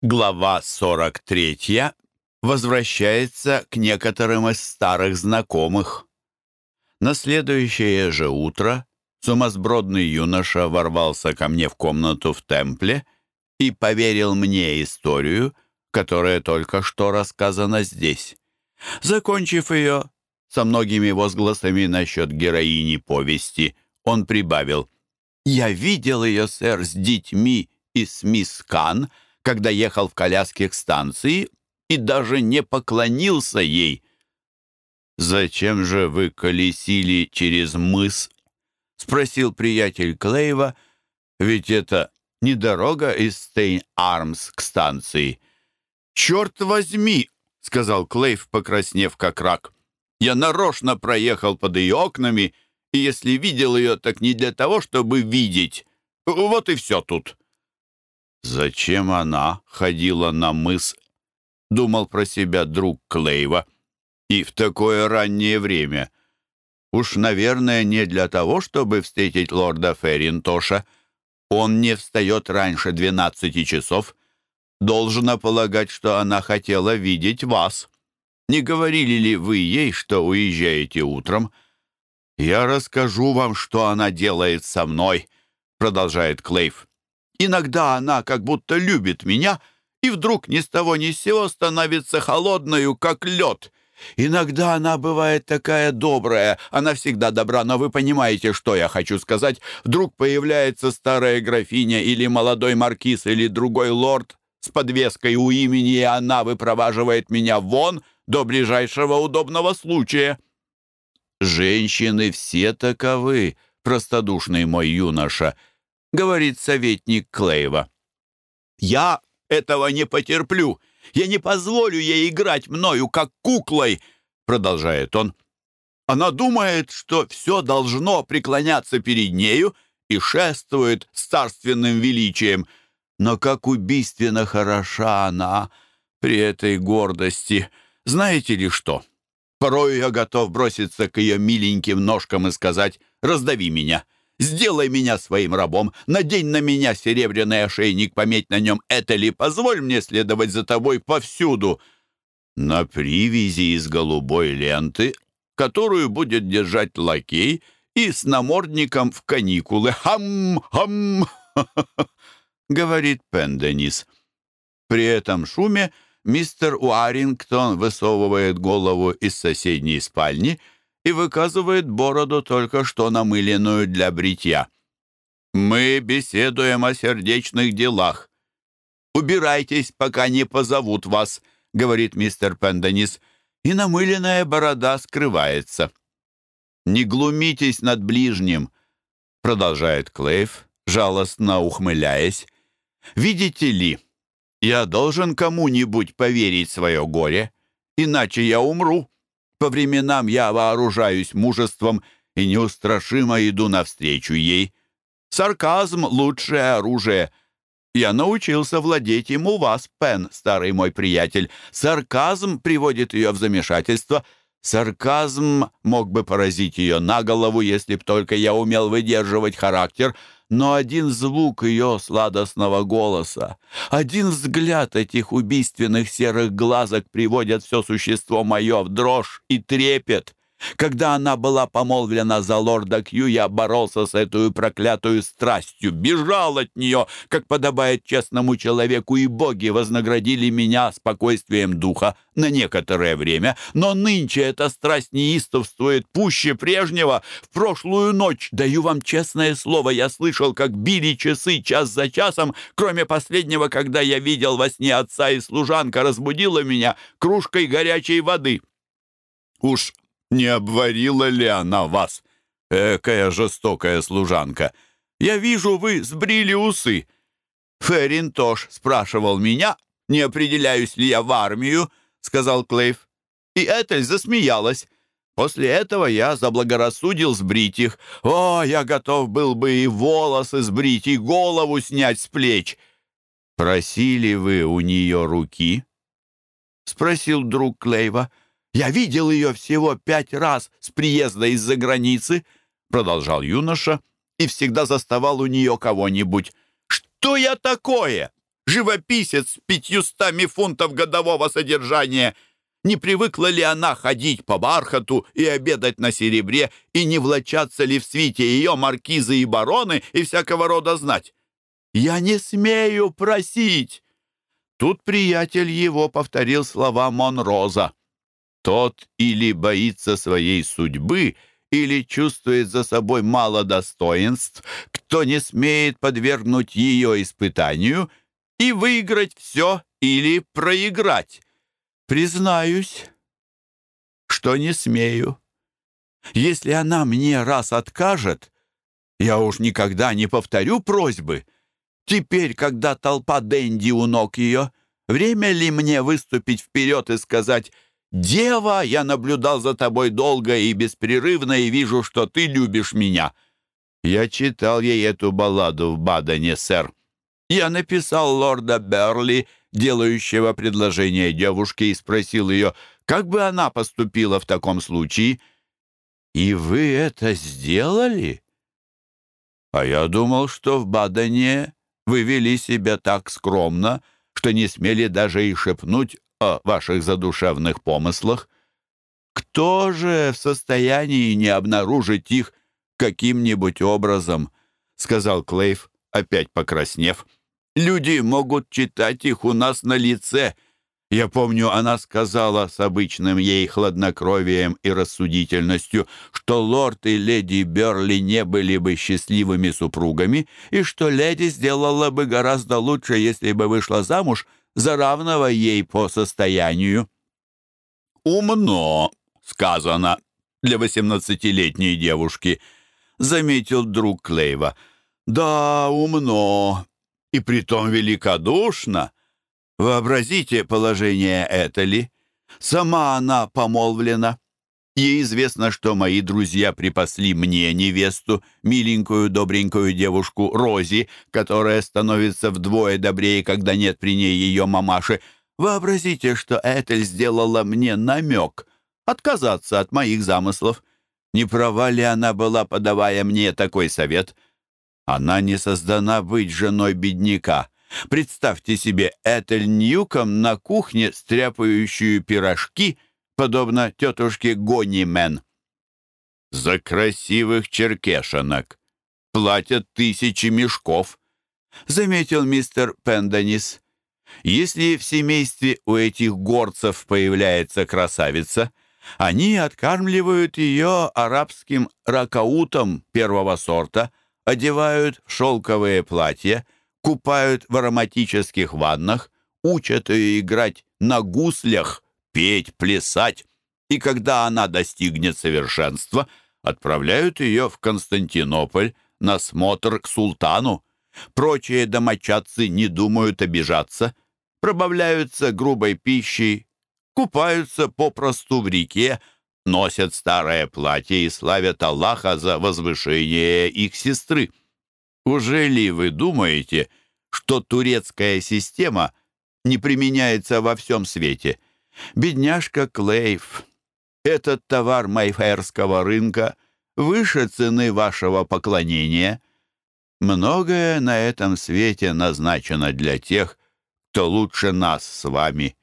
Глава 43 возвращается к некоторым из старых знакомых. На следующее же утро сумасбродный юноша ворвался ко мне в комнату в темпле и поверил мне историю, которая только что рассказана здесь. Закончив ее со многими возгласами насчет героини повести, он прибавил «Я видел ее, сэр, с детьми и с мисс Кан», когда ехал в коляске к станции и даже не поклонился ей. «Зачем же вы колесили через мыс?» — спросил приятель Клейва, «ведь это не дорога из Стейн-Армс к станции». «Черт возьми!» — сказал Клейв, покраснев как рак. «Я нарочно проехал под ее окнами, и если видел ее, так не для того, чтобы видеть. Вот и все тут». Зачем она ходила на мыс? Думал про себя друг Клейва. И в такое раннее время. Уж, наверное, не для того, чтобы встретить лорда Ферринтоша. Он не встает раньше двенадцати часов. Должно полагать, что она хотела видеть вас. Не говорили ли вы ей, что уезжаете утром? «Я расскажу вам, что она делает со мной», — продолжает Клейв. Иногда она как будто любит меня, и вдруг ни с того ни с сего становится холодною, как лед. Иногда она бывает такая добрая, она всегда добра, но вы понимаете, что я хочу сказать. Вдруг появляется старая графиня или молодой маркиз или другой лорд с подвеской у имени, и она выпроваживает меня вон до ближайшего удобного случая. Женщины все таковы, простодушный мой юноша —— говорит советник Клейва. «Я этого не потерплю. Я не позволю ей играть мною, как куклой», — продолжает он. «Она думает, что все должно преклоняться перед нею и шествует с царственным величием. Но как убийственно хороша она при этой гордости. Знаете ли что? Порой я готов броситься к ее миленьким ножкам и сказать «раздави меня». Сделай меня своим рабом, надень на меня серебряный ошейник, пометь на нем это ли, позволь мне следовать за тобой повсюду. На привязи из голубой ленты, которую будет держать лакей, и с намордником в каникулы. Хам-хам! говорит Пенденис. При этом шуме мистер Уарингтон высовывает голову из соседней спальни — и выказывает бороду только что намыленную для бритья. «Мы беседуем о сердечных делах. Убирайтесь, пока не позовут вас», — говорит мистер Пенденис, и намыленная борода скрывается. «Не глумитесь над ближним», — продолжает Клейв, жалостно ухмыляясь. «Видите ли, я должен кому-нибудь поверить свое горе, иначе я умру». По временам я вооружаюсь мужеством и неустрашимо иду навстречу ей. Сарказм — лучшее оружие. Я научился владеть им у вас, Пен, старый мой приятель. Сарказм приводит ее в замешательство. Сарказм мог бы поразить ее на голову, если б только я умел выдерживать характер — но один звук ее сладостного голоса, один взгляд этих убийственных серых глазок приводят все существо мое в дрожь и трепет. Когда она была помолвлена за лорда Кью, я боролся с этой проклятую страстью, бежал от нее, как подобает честному человеку, и боги вознаградили меня спокойствием духа на некоторое время. Но нынче эта страсть неистовствует пуще прежнего. В прошлую ночь, даю вам честное слово, я слышал, как били часы час за часом, кроме последнего, когда я видел во сне отца и служанка разбудила меня кружкой горячей воды. Уж не обварила ли она вас? Экая жестокая служанка! Я вижу, вы сбрили усы. Феррин тоже спрашивал меня, не определяюсь ли я в армию, сказал Клейв. И Этель засмеялась. После этого я заблагорассудил сбрить их. О, я готов был бы и волосы сбрить, и голову снять с плеч. Просили вы у нее руки? Спросил друг Клейва. Я видел ее всего пять раз с приезда из-за границы, продолжал юноша, и всегда заставал у нее кого-нибудь. Что я такое? живописец с пятьюстами фунтов годового содержания. Не привыкла ли она ходить по бархату и обедать на серебре, и не влачаться ли в свите ее маркизы и бароны и всякого рода знать? Я не смею просить!» Тут приятель его повторил слова Монроза. «Тот или боится своей судьбы, или чувствует за собой мало достоинств, кто не смеет подвергнуть ее испытанию и выиграть все или проиграть. Признаюсь, что не смею. Если она мне раз откажет, я уж никогда не повторю просьбы». Теперь, когда толпа Дэнди у ног ее, время ли мне выступить вперед и сказать «Дева, я наблюдал за тобой долго и беспрерывно и вижу, что ты любишь меня». Я читал ей эту балладу в Бадене, сэр. Я написал лорда Берли, делающего предложение девушке, и спросил ее, как бы она поступила в таком случае. «И вы это сделали?» «А я думал, что в Бадене вы вели себя так скромно, что не смели даже и шепнуть о ваших задушевных помыслах. Кто же в состоянии не обнаружить их каким-нибудь образом?» — сказал Клейв, опять покраснев. «Люди могут читать их у нас на лице». Я помню, она сказала с обычным ей хладнокровием и рассудительностью, что лорд и леди Берли не были бы счастливыми супругами и что леди сделала бы гораздо лучше, если бы вышла замуж за равного ей по состоянию. «Умно», — сказано для восемнадцатилетней девушки, — заметил друг Клейва. «Да, умно, и притом великодушно». Вообразите положение Этели. Сама она помолвлена. Ей известно, что мои друзья припасли мне невесту, миленькую, добренькую девушку Рози, которая становится вдвое добрее, когда нет при ней ее мамаши. Вообразите, что Этель сделала мне намек отказаться от моих замыслов. Не права ли она была, подавая мне такой совет? Она не создана быть женой бедняка. Представьте себе Этель Ньюком на кухне, стряпающую пирожки, подобно тетушке Гонимен. За красивых черкешенок платят тысячи мешков, заметил мистер Пенденис. Если в семействе у этих горцев появляется красавица, они откармливают ее арабским ракаутом первого сорта, одевают в шелковые платья — купают в ароматических ваннах, учат ее играть на гуслях, петь, плясать, и когда она достигнет совершенства, отправляют ее в Константинополь на смотр к султану. Прочие домочадцы не думают обижаться, пробавляются грубой пищей, купаются попросту в реке, носят старое платье и славят Аллаха за возвышение их сестры. Уже ли вы думаете, что турецкая система не применяется во всем свете? Бедняжка Клейв, этот товар майферского рынка выше цены вашего поклонения. Многое на этом свете назначено для тех, кто лучше нас с вами.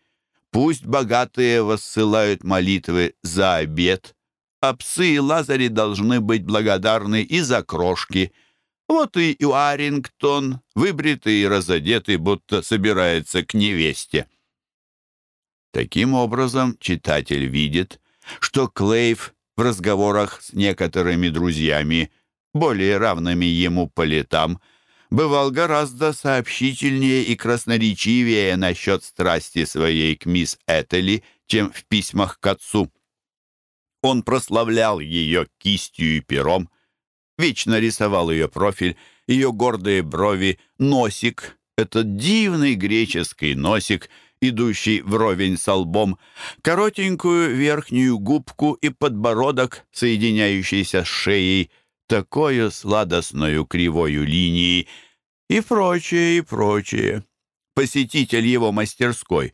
Пусть богатые воссылают молитвы за обед, а псы и лазари должны быть благодарны и за крошки — вот и Уарингтон, выбритый и разодетый, будто собирается к невесте. Таким образом, читатель видит, что Клейв в разговорах с некоторыми друзьями, более равными ему по летам, бывал гораздо сообщительнее и красноречивее насчет страсти своей к мисс Этели, чем в письмах к отцу. Он прославлял ее кистью и пером, Вечно рисовал ее профиль, ее гордые брови, носик, этот дивный греческий носик, идущий вровень с лбом, коротенькую верхнюю губку и подбородок, соединяющийся с шеей, такую сладостную кривою линией и прочее, и прочее. Посетитель его мастерской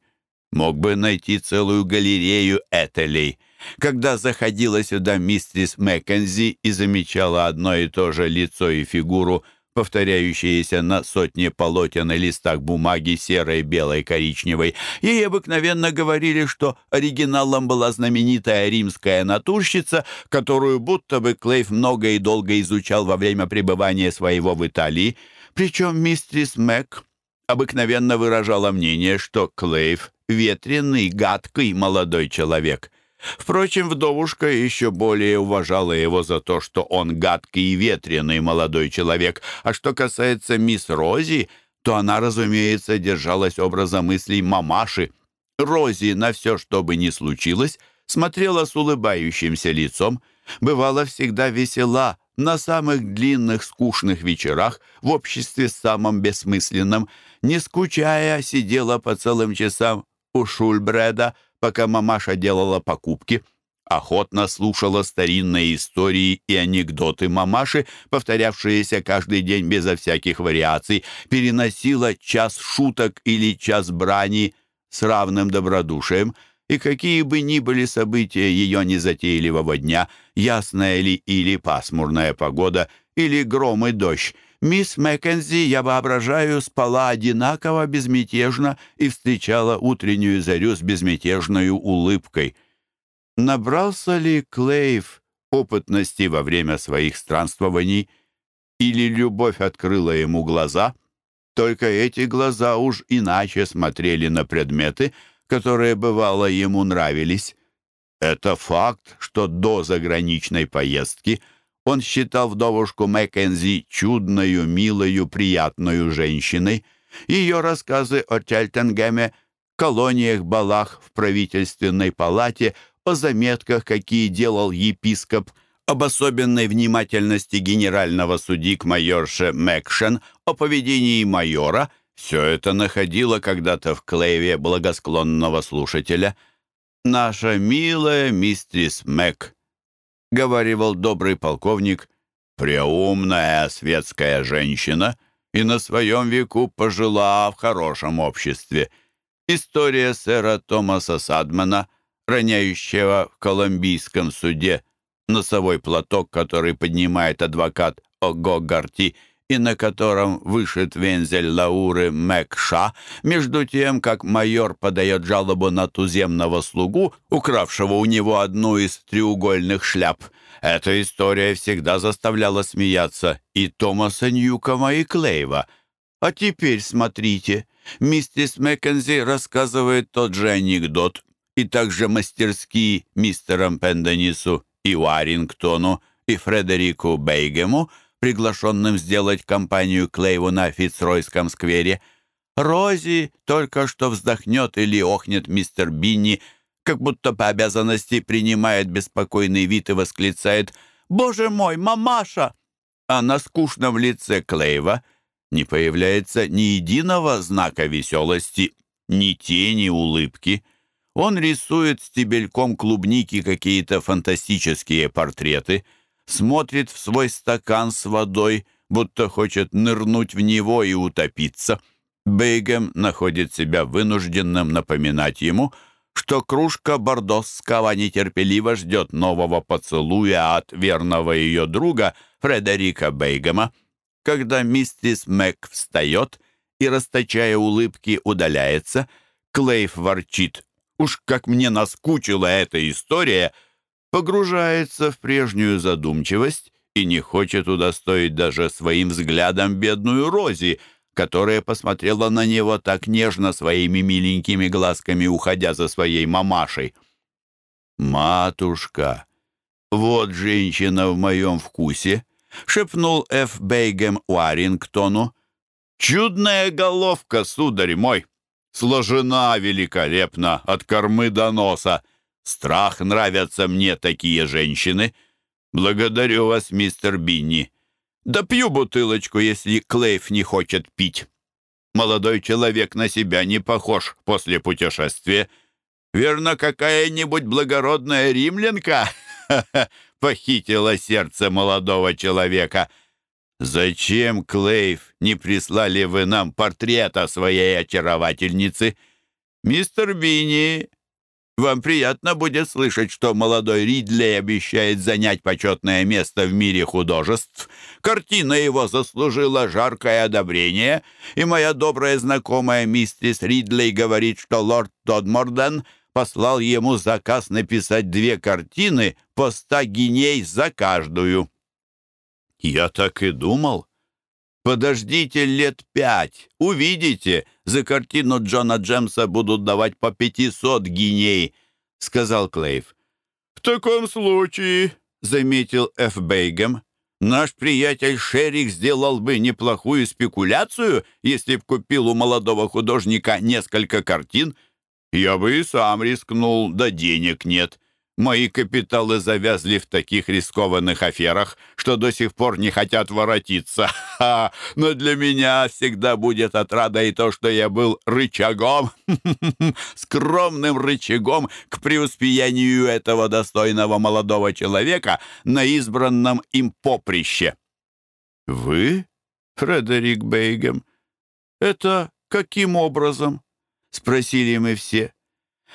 мог бы найти целую галерею этелей — когда заходила сюда мистерис Маккензи и замечала одно и то же лицо и фигуру, повторяющиеся на сотне полотен и листах бумаги серой, белой, коричневой. Ей обыкновенно говорили, что оригиналом была знаменитая римская натурщица, которую будто бы Клейф много и долго изучал во время пребывания своего в Италии. Причем мистрис Мэг обыкновенно выражала мнение, что Клейф — ветреный, гадкий молодой человек — Впрочем, вдовушка еще более уважала его за то, что он гадкий и ветреный молодой человек. А что касается мисс Рози, то она, разумеется, держалась образа мыслей мамаши. Рози на все, что бы ни случилось, смотрела с улыбающимся лицом, бывала всегда весела на самых длинных скучных вечерах в обществе самом бессмысленном, не скучая, сидела по целым часам у Шульбреда, пока мамаша делала покупки, охотно слушала старинные истории и анекдоты мамаши, повторявшиеся каждый день безо всяких вариаций, переносила час шуток или час брани с равным добродушием, и какие бы ни были события ее незатейливого дня, ясная ли или пасмурная погода, или гром и дождь, Мисс Маккензи, я воображаю, спала одинаково безмятежно и встречала утреннюю зарю с безмятежной улыбкой. Набрался ли Клейв опытности во время своих странствований, или любовь открыла ему глаза? Только эти глаза уж иначе смотрели на предметы, которые, бывало, ему нравились. Это факт, что до заграничной поездки – он считал вдовушку Маккензи чудною, милою, приятную женщиной. Ее рассказы о Тельтенгеме, колониях, балах в правительственной палате, о заметках, какие делал епископ, об особенной внимательности генерального судьи к майорше Мэкшен, о поведении майора — все это находило когда-то в Клейве благосклонного слушателя. «Наша милая мистрис Мэг», — говаривал добрый полковник, «преумная светская женщина и на своем веку пожила в хорошем обществе. История сэра Томаса Садмана, роняющего в колумбийском суде носовой платок, который поднимает адвокат Огогарти, и на котором вышит вензель Лауры Мэкша, между тем, как майор подает жалобу на туземного слугу, укравшего у него одну из треугольных шляп. Эта история всегда заставляла смеяться и Томаса Ньюкома, и Клейва. А теперь смотрите, миссис Маккензи рассказывает тот же анекдот, и также мастерски мистерам Пенденису и Уарингтону, и Фредерику Бейгему — приглашенным сделать компанию Клейву на Фицройском сквере. Рози только что вздохнет или охнет мистер Бинни, как будто по обязанности принимает беспокойный вид и восклицает «Боже мой, мамаша!» А на скучном лице Клейва не появляется ни единого знака веселости, ни тени улыбки. Он рисует стебельком клубники какие-то фантастические портреты — смотрит в свой стакан с водой, будто хочет нырнуть в него и утопиться. Бейгем находит себя вынужденным напоминать ему, что кружка бордосского нетерпеливо ждет нового поцелуя от верного ее друга Фредерика Бейгема. Когда миссис Мэг встает и, расточая улыбки, удаляется, Клейф ворчит. «Уж как мне наскучила эта история!» Погружается в прежнюю задумчивость и не хочет удостоить даже своим взглядом бедную Рози, которая посмотрела на него так нежно своими миленькими глазками, уходя за своей мамашей. «Матушка, вот женщина в моем вкусе», — шепнул Ф. Бейгем Уарингтону. «Чудная головка, сударь мой! Сложена великолепно от кормы до носа. Страх нравятся мне такие женщины. Благодарю вас, мистер Бинни. Да пью бутылочку, если Клейф не хочет пить. Молодой человек на себя не похож после путешествия. Верно, какая-нибудь благородная римлянка похитила сердце молодого человека. Зачем, Клейф, не прислали вы нам портрета своей очаровательницы? Мистер Бинни, Вам приятно будет слышать, что молодой Ридли обещает занять почетное место в мире художеств. Картина его заслужила жаркое одобрение, и моя добрая знакомая мистерис Ридли говорит, что лорд Тодморден послал ему заказ написать две картины по ста гиней за каждую. Я так и думал. Подождите лет пять, увидите, за картину Джона Джемса будут давать по пятисот гиней», — сказал Клейв. «В таком случае», — заметил Ф. Бейгем, «наш приятель Шерик сделал бы неплохую спекуляцию, если б купил у молодого художника несколько картин. Я бы и сам рискнул, да денег нет. Мои капиталы завязли в таких рискованных аферах, что до сих пор не хотят воротиться. Ха! Но для меня всегда будет отрада и то, что я был рычагом, скромным рычагом к преуспеянию этого достойного молодого человека на избранном им поприще. «Вы, Фредерик Бейгем, это каким образом?» — спросили мы все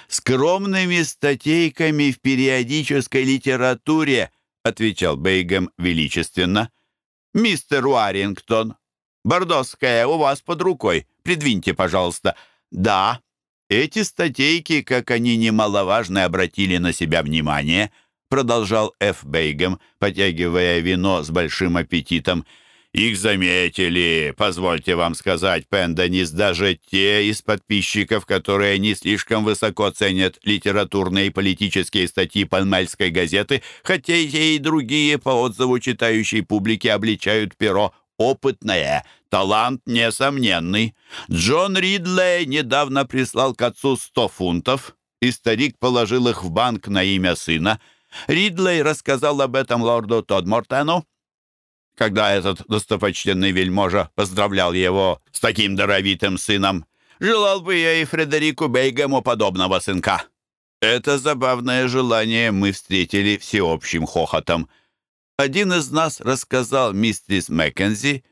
скромными статейками в периодической литературе», отвечал Бейгем величественно. «Мистер Уарингтон, Бордосская у вас под рукой. Придвиньте, пожалуйста». «Да, эти статейки, как они немаловажно обратили на себя внимание», продолжал Ф. Бейгем, потягивая вино с большим аппетитом. Их заметили, позвольте вам сказать, Пенденис, даже те из подписчиков, которые не слишком высоко ценят литературные и политические статьи Пальмельской газеты, хотя и те, и другие по отзыву читающей публики обличают перо опытное, талант несомненный. Джон Ридлей недавно прислал к отцу 100 фунтов, и старик положил их в банк на имя сына. Ридлей рассказал об этом лорду Тодмортену, когда этот достопочтенный вельможа поздравлял его с таким даровитым сыном. Желал бы я и Фредерику Бейгему подобного сынка. Это забавное желание мы встретили всеобщим хохотом. Один из нас рассказал мистерис Маккензи,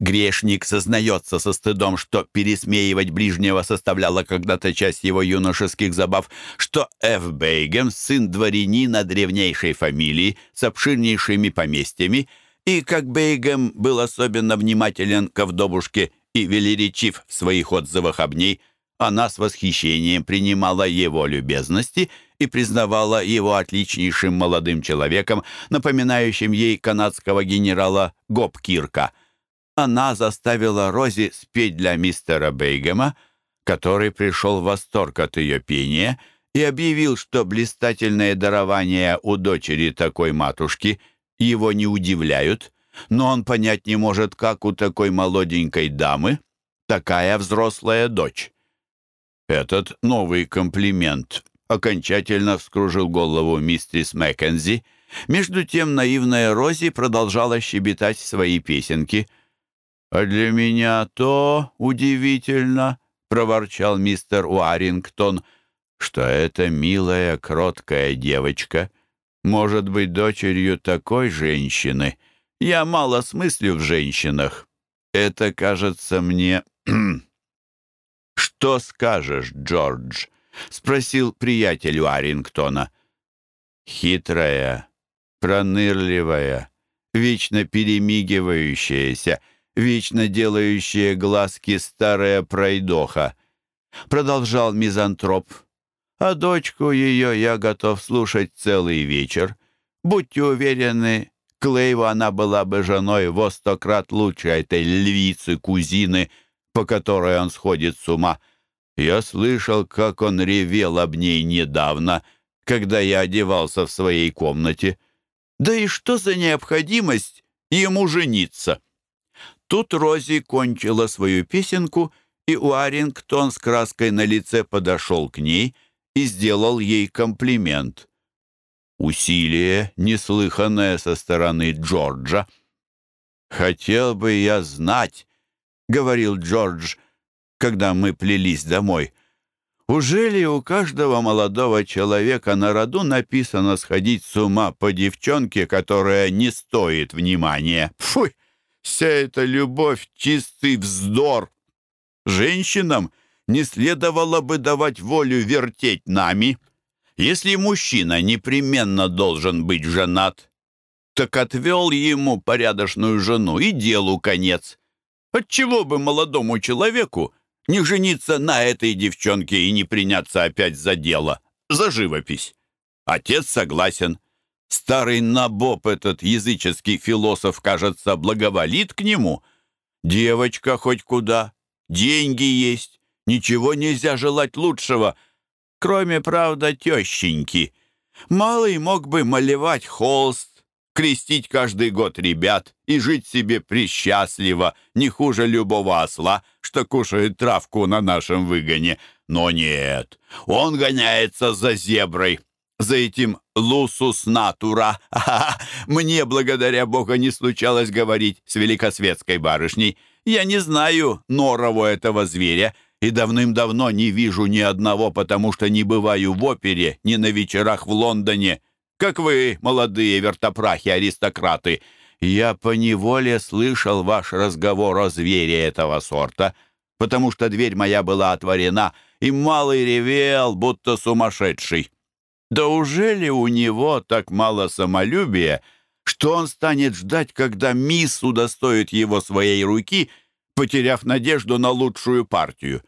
Грешник сознается со стыдом, что пересмеивать ближнего составляла когда-то часть его юношеских забав, что Ф. Бейгем, сын дворянина древнейшей фамилии с обширнейшими поместьями, и как Бейгем был особенно внимателен к вдовушке и велеречив в своих отзывах об ней, она с восхищением принимала его любезности и признавала его отличнейшим молодым человеком, напоминающим ей канадского генерала Гопкирка. Она заставила Рози спеть для мистера Бейгема, который пришел в восторг от ее пения и объявил, что блистательное дарование у дочери такой матушки – его не удивляют, но он понять не может, как у такой молоденькой дамы такая взрослая дочь. Этот новый комплимент окончательно вскружил голову мистерис Маккензи. Между тем наивная Рози продолжала щебетать свои песенки. «А для меня то удивительно», — проворчал мистер Уарингтон, «что эта милая, кроткая девочка может быть дочерью такой женщины. Я мало смыслю в женщинах. Это кажется мне... «Что скажешь, Джордж?» — спросил приятель Уарингтона. «Хитрая, пронырливая, вечно перемигивающаяся, вечно делающая глазки старая пройдоха», — продолжал мизантроп а дочку ее я готов слушать целый вечер. Будьте уверены, Клейву она была бы женой во сто крат лучше этой львицы-кузины, по которой он сходит с ума. Я слышал, как он ревел об ней недавно, когда я одевался в своей комнате. Да и что за необходимость ему жениться? Тут Рози кончила свою песенку, и Уарингтон с краской на лице подошел к ней — и сделал ей комплимент. Усилие, неслыханное со стороны Джорджа. «Хотел бы я знать», — говорил Джордж, когда мы плелись домой, «уже ли у каждого молодого человека на роду написано сходить с ума по девчонке, которая не стоит внимания? Фуй! Вся эта любовь — чистый вздор! Женщинам — не следовало бы давать волю вертеть нами. Если мужчина непременно должен быть женат, так отвел ему порядочную жену и делу конец. Отчего бы молодому человеку не жениться на этой девчонке и не приняться опять за дело, за живопись? Отец согласен. Старый набоб этот языческий философ, кажется, благоволит к нему. Девочка хоть куда, деньги есть, ничего нельзя желать лучшего, кроме, правда, тещеньки. Малый мог бы малевать холст, крестить каждый год ребят и жить себе присчастливо, не хуже любого осла, что кушает травку на нашем выгоне. Но нет, он гоняется за зеброй, за этим лусус натура. Мне, благодаря Богу, не случалось говорить с великосветской барышней. Я не знаю норову этого зверя и давным-давно не вижу ни одного, потому что не бываю в опере, ни на вечерах в Лондоне. Как вы, молодые вертопрахи-аристократы, я поневоле слышал ваш разговор о звере этого сорта, потому что дверь моя была отворена, и малый ревел, будто сумасшедший. Да ужели у него так мало самолюбия, что он станет ждать, когда мисс удостоит его своей руки, потеряв надежду на лучшую партию?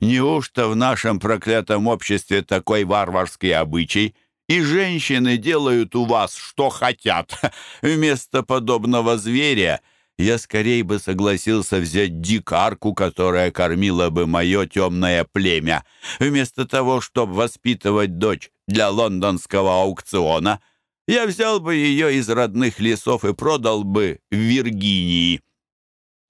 Неужто в нашем проклятом обществе такой варварский обычай, и женщины делают у вас, что хотят? Вместо подобного зверя я скорее бы согласился взять дикарку, которая кормила бы мое темное племя, вместо того, чтобы воспитывать дочь для лондонского аукциона, я взял бы ее из родных лесов и продал бы в Виргинии.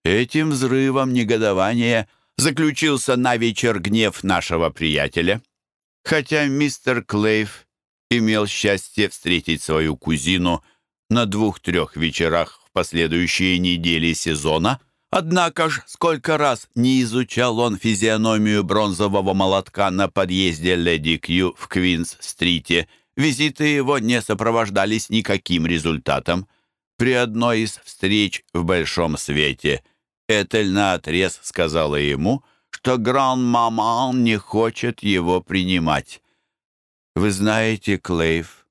Этим взрывом негодования заключился на вечер гнев нашего приятеля. Хотя мистер Клейв имел счастье встретить свою кузину на двух-трех вечерах в последующие недели сезона, однако ж сколько раз не изучал он физиономию бронзового молотка на подъезде Леди Кью в Квинс-стрите, визиты его не сопровождались никаким результатом. При одной из встреч в Большом Свете Этель наотрез сказала ему, что гран-маман не хочет его принимать. «Вы знаете, Клейв,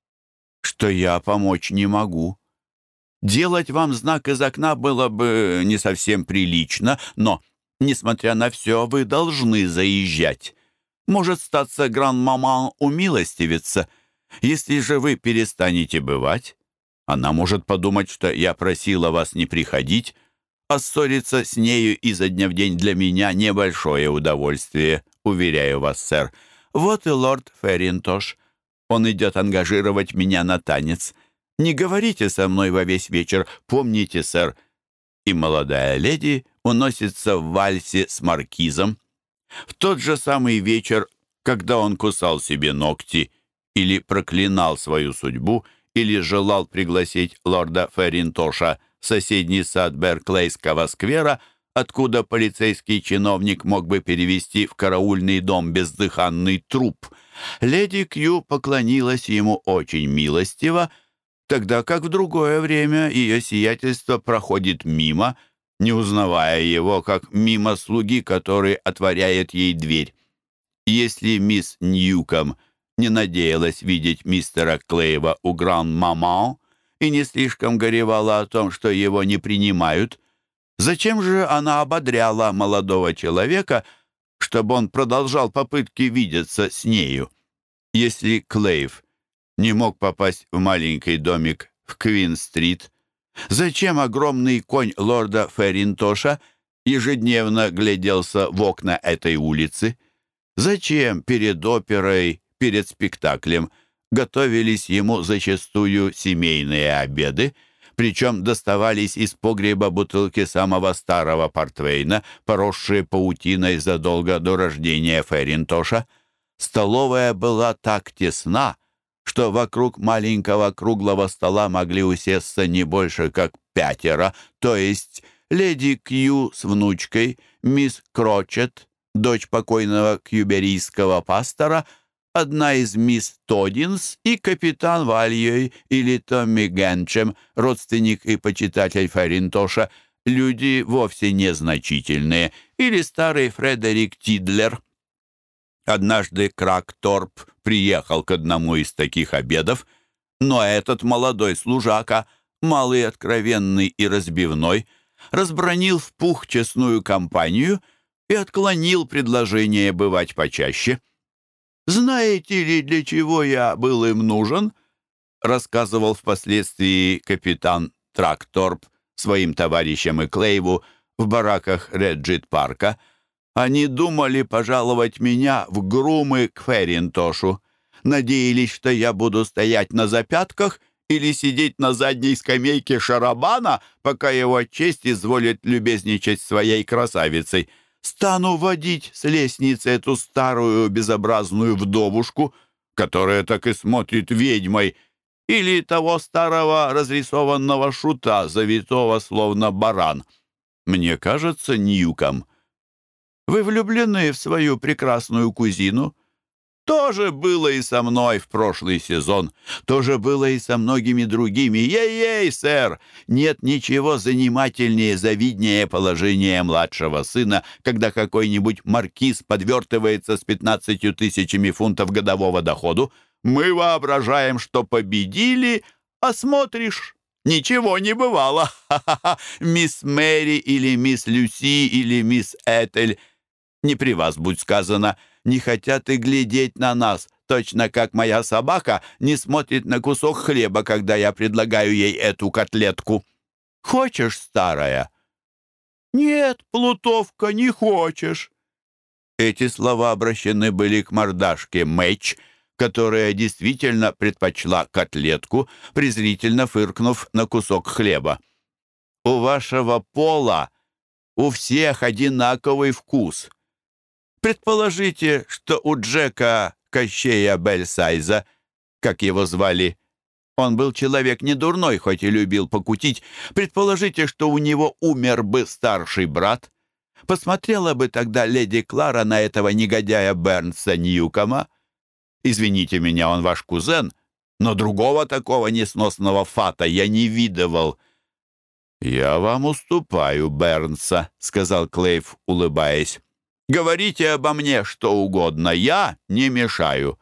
что я помочь не могу. Делать вам знак из окна было бы не совсем прилично, но, несмотря на все, вы должны заезжать. Может, статься гран-маман умилостивиться. Если же вы перестанете бывать, она может подумать, что я просила вас не приходить, а ссориться с нею изо дня в день для меня небольшое удовольствие, уверяю вас, сэр. Вот и лорд Ферринтош. Он идет ангажировать меня на танец. Не говорите со мной во весь вечер, помните, сэр». И молодая леди уносится в вальсе с маркизом. В тот же самый вечер, когда он кусал себе ногти или проклинал свою судьбу, или желал пригласить лорда Ферринтоша соседний сад Берклейского сквера, откуда полицейский чиновник мог бы перевести в караульный дом бездыханный труп. Леди Кью поклонилась ему очень милостиво, тогда как в другое время ее сиятельство проходит мимо, не узнавая его, как мимо слуги, который отворяет ей дверь. Если мисс Ньюком не надеялась видеть мистера Клейва у гран-маман и не слишком горевала о том, что его не принимают, зачем же она ободряла молодого человека, чтобы он продолжал попытки видеться с нею? Если Клейв не мог попасть в маленький домик в Квин-стрит, зачем огромный конь лорда Ферринтоша ежедневно гляделся в окна этой улицы? Зачем перед оперой, перед спектаклем готовились ему зачастую семейные обеды, причем доставались из погреба бутылки самого старого портвейна, поросшие паутиной задолго до рождения Ферринтоша. Столовая была так тесна, что вокруг маленького круглого стола могли усесться не больше, как пятеро, то есть леди Кью с внучкой, мисс Крочет, дочь покойного кьюберийского пастора, одна из мисс Тодинс и капитан Вальей или Томми Генчем, родственник и почитатель Ферринтоша, люди вовсе незначительные, или старый Фредерик Тидлер. Однажды Кракторп приехал к одному из таких обедов, но этот молодой служака, малый откровенный и разбивной, разбронил в пух честную компанию и отклонил предложение бывать почаще. «Знаете ли, для чего я был им нужен?» рассказывал впоследствии капитан Тракторп своим товарищам и Клейву в бараках Реджит-парка — они думали пожаловать меня в грумы к Ферринтошу. Надеялись, что я буду стоять на запятках или сидеть на задней скамейке шарабана, пока его честь изволит любезничать своей красавицей. Стану водить с лестницы эту старую безобразную вдовушку, которая так и смотрит ведьмой, или того старого разрисованного шута, завитого словно баран. Мне кажется, Ньюком — вы влюблены в свою прекрасную кузину? То же было и со мной в прошлый сезон. То же было и со многими другими. Ей-ей, сэр! Нет ничего занимательнее завиднее положения младшего сына, когда какой-нибудь маркиз подвертывается с 15 тысячами фунтов годового доходу. Мы воображаем, что победили, а смотришь... Ничего не бывало. Мисс Мэри или мисс Люси или мисс Этель не при вас, будь сказано, не хотят и глядеть на нас, точно как моя собака не смотрит на кусок хлеба, когда я предлагаю ей эту котлетку. Хочешь, старая?» «Нет, Плутовка, не хочешь». Эти слова обращены были к мордашке Мэч, которая действительно предпочла котлетку, презрительно фыркнув на кусок хлеба. «У вашего пола у всех одинаковый вкус. Предположите, что у Джека Кощея Бельсайза, как его звали, он был человек не дурной, хоть и любил покутить. Предположите, что у него умер бы старший брат. Посмотрела бы тогда леди Клара на этого негодяя Бернса Ньюкома. Извините меня, он ваш кузен, но другого такого несносного фата я не видывал. «Я вам уступаю, Бернса», — сказал Клейв, улыбаясь. Говорите обо мне что угодно, я не мешаю».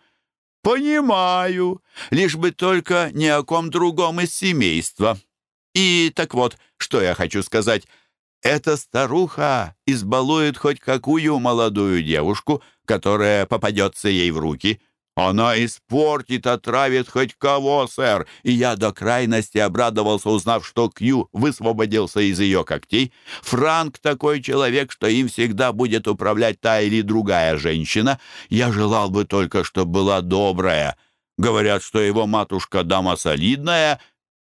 «Понимаю, лишь бы только ни о ком другом из семейства. И так вот, что я хочу сказать. Эта старуха избалует хоть какую молодую девушку, которая попадется ей в руки, она испортит, отравит хоть кого, сэр. И я до крайности обрадовался, узнав, что Кью высвободился из ее когтей. Франк такой человек, что им всегда будет управлять та или другая женщина. Я желал бы только, чтобы была добрая. Говорят, что его матушка дама солидная,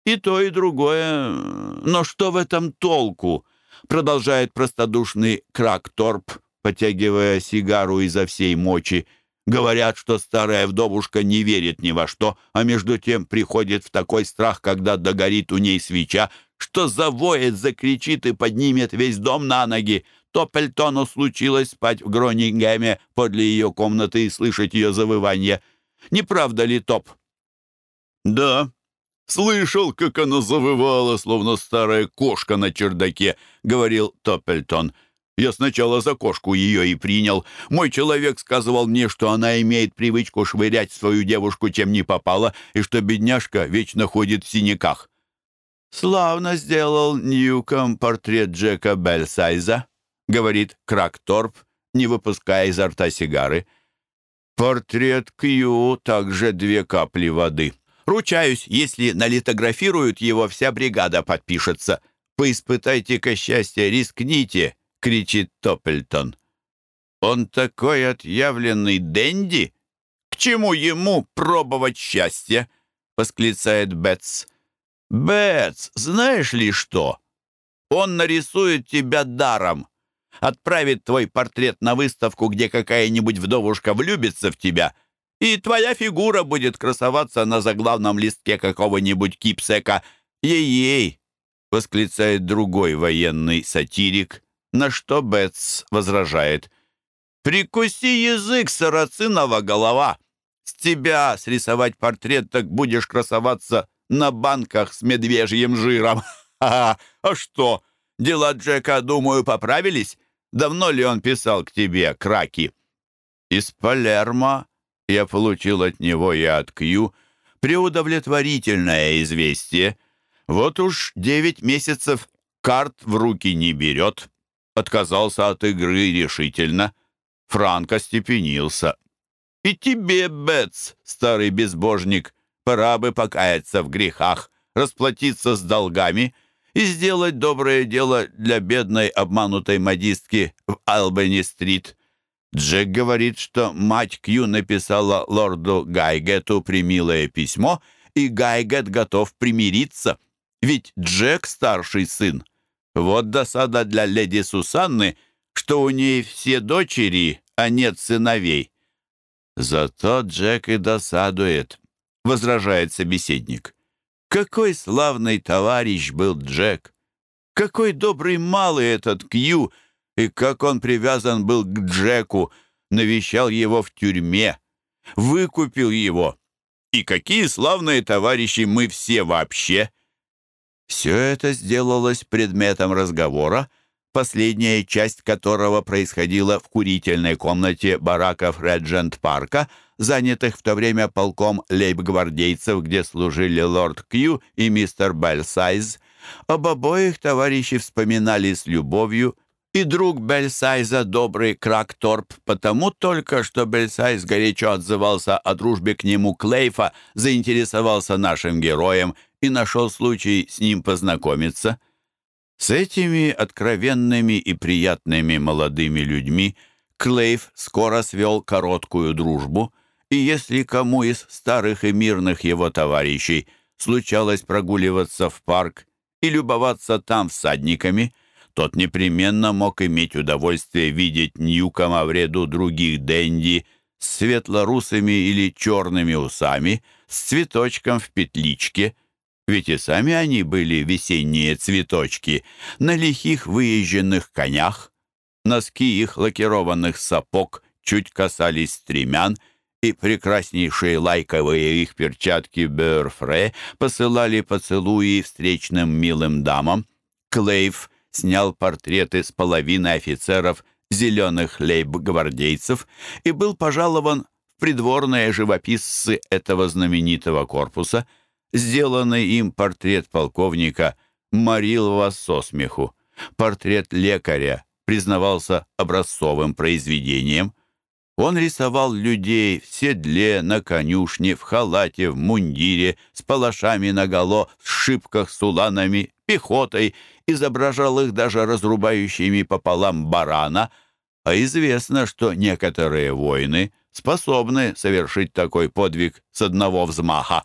и то, и другое. Но что в этом толку? Продолжает простодушный Кракторп, потягивая сигару изо всей мочи. Говорят, что старая вдовушка не верит ни во что, а между тем приходит в такой страх, когда догорит у ней свеча, что завоет, закричит и поднимет весь дом на ноги. Топпельтону случилось спать в Гронингеме подле ее комнаты и слышать ее завывание. Не правда ли, Топ? «Да, слышал, как она завывала, словно старая кошка на чердаке», — говорил Топпельтон. Я сначала за кошку ее и принял. Мой человек сказывал мне, что она имеет привычку швырять свою девушку чем не попало, и что бедняжка вечно ходит в синяках. «Славно сделал Ньюком портрет Джека Бельсайза», — говорит Кракторп, не выпуская изо рта сигары. «Портрет Кью также две капли воды. Ручаюсь, если налитографируют его, вся бригада подпишется. Поиспытайте-ка счастье, рискните, — кричит Топпельтон. «Он такой отъявленный денди! К чему ему пробовать счастье?» — восклицает Бетс. «Бетс, знаешь ли что? Он нарисует тебя даром, отправит твой портрет на выставку, где какая-нибудь вдовушка влюбится в тебя, и твоя фигура будет красоваться на заглавном листке какого-нибудь кипсека. Ей-ей!» — восклицает другой военный сатирик — на что Бетс возражает. «Прикуси язык, сарацинова голова! С тебя срисовать портрет, так будешь красоваться на банках с медвежьим жиром! А, а что, дела Джека, думаю, поправились? Давно ли он писал к тебе, Краки?» Из Палермо я получил от него и от Кью преудовлетворительное известие. Вот уж девять месяцев карт в руки не берет. Отказался от игры решительно. Франко степенился. И тебе, Бетс, старый безбожник, пора бы покаяться в грехах, расплатиться с долгами и сделать доброе дело для бедной обманутой модистки в Албани-стрит. Джек говорит, что мать Кью написала лорду Гайгету примилое письмо, и Гайгет готов примириться. Ведь Джек старший сын. Вот досада для леди Сусанны, что у ней все дочери, а нет сыновей. Зато Джек и досадует, возражает собеседник. Какой славный товарищ был Джек! Какой добрый малый этот Кью! И как он привязан был к Джеку, навещал его в тюрьме, выкупил его. И какие славные товарищи мы все вообще! Все это сделалось предметом разговора, последняя часть которого происходила в курительной комнате бараков Реджент-парка, занятых в то время полком лейб-гвардейцев, где служили лорд Кью и мистер Бельсайз. Об обоих товарищи вспоминали с любовью, и друг Бельсайза, добрый Кракторп, потому только, что Бельсайз горячо отзывался о дружбе к нему Клейфа, заинтересовался нашим героем и нашел случай с ним познакомиться. С этими откровенными и приятными молодыми людьми Клейф скоро свел короткую дружбу, и если кому из старых и мирных его товарищей случалось прогуливаться в парк и любоваться там всадниками – тот непременно мог иметь удовольствие видеть Ньюкома в ряду других денди с светлорусыми или черными усами, с цветочком в петличке, ведь и сами они были весенние цветочки, на лихих выезженных конях. Носки их лакированных сапог чуть касались стремян, и прекраснейшие лайковые их перчатки Берфре посылали поцелуи встречным милым дамам. Клейв снял портреты с половины офицеров зеленых лейб-гвардейцев и был пожалован в придворные живописцы этого знаменитого корпуса. Сделанный им портрет полковника морил вас со смеху. Портрет лекаря признавался образцовым произведением. Он рисовал людей в седле, на конюшне, в халате, в мундире, с палашами наголо, в шибках с уланами, пехотой изображал их даже разрубающими пополам барана, а известно, что некоторые воины способны совершить такой подвиг с одного взмаха.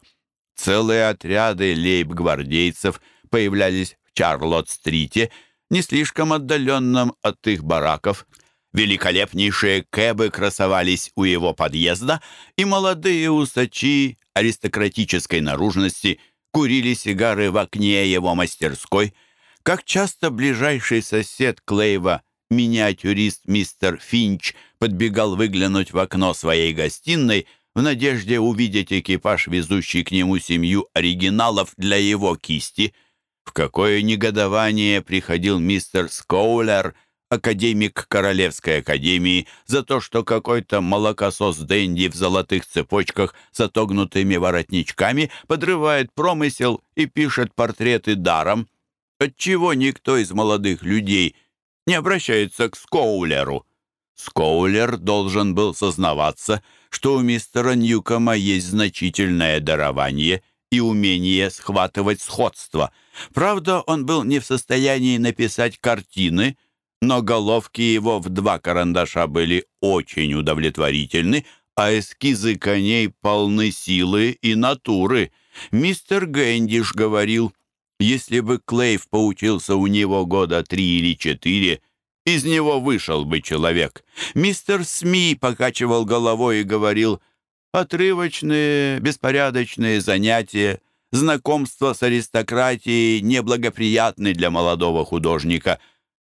Целые отряды лейб-гвардейцев появлялись в Чарлотт-стрите, не слишком отдаленном от их бараков. Великолепнейшие кэбы красовались у его подъезда, и молодые усачи аристократической наружности курили сигары в окне его мастерской – как часто ближайший сосед Клейва, миниатюрист мистер Финч, подбегал выглянуть в окно своей гостиной в надежде увидеть экипаж, везущий к нему семью оригиналов для его кисти. В какое негодование приходил мистер Скоулер, академик Королевской академии, за то, что какой-то молокосос Дэнди в золотых цепочках с отогнутыми воротничками подрывает промысел и пишет портреты даром. Отчего никто из молодых людей не обращается к Скоулеру? Скоулер должен был сознаваться, что у мистера Ньюкома есть значительное дарование и умение схватывать сходство. Правда, он был не в состоянии написать картины, но головки его в два карандаша были очень удовлетворительны, а эскизы коней полны силы и натуры. Мистер Гэндиш говорил — если бы Клейв поучился у него года три или четыре, из него вышел бы человек. Мистер СМИ покачивал головой и говорил, «Отрывочные, беспорядочные занятия, знакомство с аристократией неблагоприятны для молодого художника».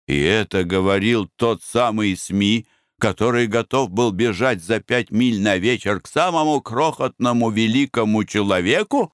И это говорил тот самый СМИ, который готов был бежать за пять миль на вечер к самому крохотному великому человеку?